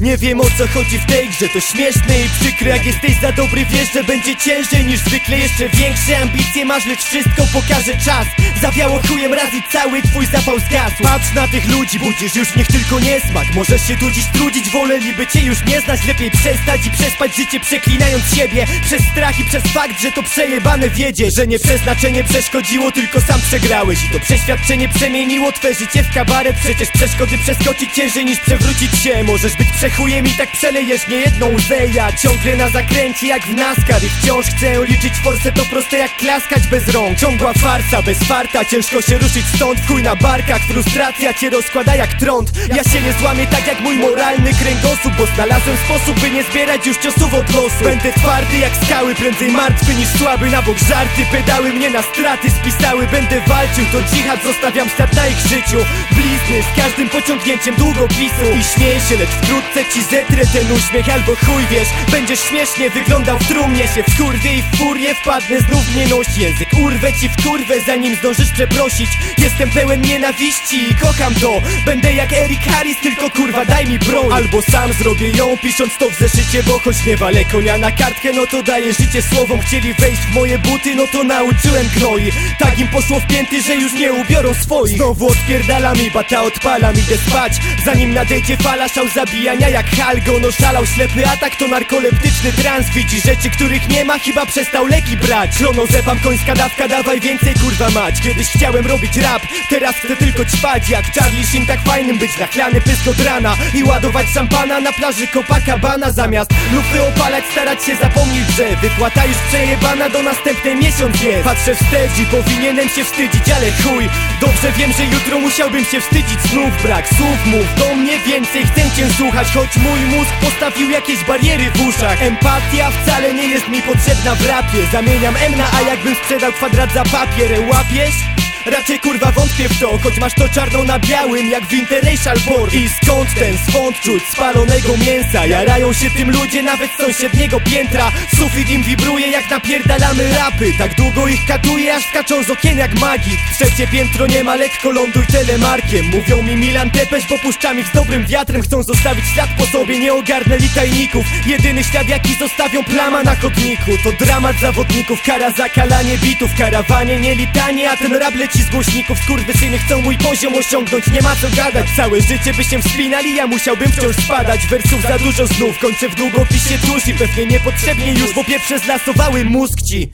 Nie wiem o co chodzi w tej grze, to śmieszne i przykre Jak jesteś za dobry wiesz, że będzie ciężej niż zwykle. Jeszcze większe ambicje masz, lecz wszystko pokaże czas. Zawiało chujem raz i cały twój zapał zgasł. Patrz na tych ludzi, budzisz już niech tylko niesmak Możesz się tu dziś trudzić, woleliby cię już nie znać. Lepiej przestać i przespać życie przeklinając siebie. Przez strach i przez fakt, że to przejebane wiedzie Że nie przeznaczenie przeszkodziło, tylko sam przegrałeś. I to przeświadczenie przemieniło twe życie w kabaret. Przecież przeszkody przeskoczyć ciężej niż przewrócić się. Możesz być przechujem i tak przelejesz niejedną łzę. Ja ciągle na zakręcie jak w NASCAR. I wciąż chcę liczyć forsę, to proste jak klaskać bez rąk. Ciągła farsa, bez farta, ciężko się ruszyć stąd. W chuj na barkach, frustracja cię rozkłada jak trąd. Ja się nie złamię tak jak mój moralny kręgosłup Bo znalazłem sposób, by nie zbierać już ciosów od losu. Będę twardy jak skały, prędzej martwy niż słaby. Na bok żarty, pedały mnie na straty spisały. Będę walczył, to dżihad, zostawiam ślad na ich życiu. Blizny z każdym pociągnięciem długopisu. I śmieję się, lecz wkrótce ci zetrę ten uśmiech Albo chuj wiesz, będziesz śmiesznie wyglądał w trumnie się W kurwie i w furię wpadnę, znów mnie nosi język Urwę ci w kurwę, zanim zdążysz przeprosić. Jestem pełen nienawiści i kocham to. Będę jak Eric Harris, tylko kurwa daj mi broń. Albo sam zrobię ją, pisząc to w zeszycie Bo choć nie walę konia na kartkę, no to daję życie słowom. Chcieli wejść w moje buty, no to nauczyłem gnoi. Tak im poszło w pięty, że już nie ubiorą swoich. Znowu odpierdala mi, bata odpalam, idę spać. Zanim nadejdzie fala szał zabijania jak Halgo No szalał ślepy atak, to narkoleptyczny trans. Widzi rzeczy, których nie ma, chyba przestał leki brać. Klonozepam końska dawka, dawaj więcej kurwa mać. Kiedyś chciałem robić rap, teraz chcę tylko ćpać. Jak Charlie Sheen tak fajnym być nachlany pysk od rana. I ładować szampana na plaży Copacabana. Zamiast lufy opalać, starać się zapomnieć, że Wypłata już przejebana, do następnej miesiąc jest. Patrzę wstecz i powinienem się wstydzić, ale chuj. Dobrze wiem, że jutro musiałbym się wstydzić Znów brak słów, mów do mnie więcej Chcę cię słuchać, choć mój mózg postawił jakieś bariery w uszach. Empatia wcale nie jest mi potrzebna w rapie. Zamieniam M na A jakbym sprzedał kwadrat za papier Łapiesz? Raczej kurwa wątpię w to, choć masz to czarno na białym jak w interracial board I skąd ten swąd czuć spalonego mięsa? Jarają się tym ludzie nawet z sąsiedniego piętra. Sufit im wibruje jak napierdalamy rapy. Tak długo ich katuje aż skaczą z okien jak magik. Trzecie piętro nie ma lekko ląduj telemarkiem. Mówią mi Milan Tepesz, bo puszczam ich z dobrym wiatrem. Chcą zostawić ślad po sobie, nie ogarnęli tajników Jedyny ślad jaki zostawią plama na chodniku. To dramat zawodników, kara za kalanie bitów Karawanie nie litanie, a ten rap leci z głośników Skurwysyny chcą mój poziom osiągnąć, nie ma co gadać Całe życie by się wspinali, ja musiałbym wciąż spadać. Wersów za dużo znów, kończę w długopisie tuż I pewnie niepotrzebnie już, bo pieprze zlasowały mózg ci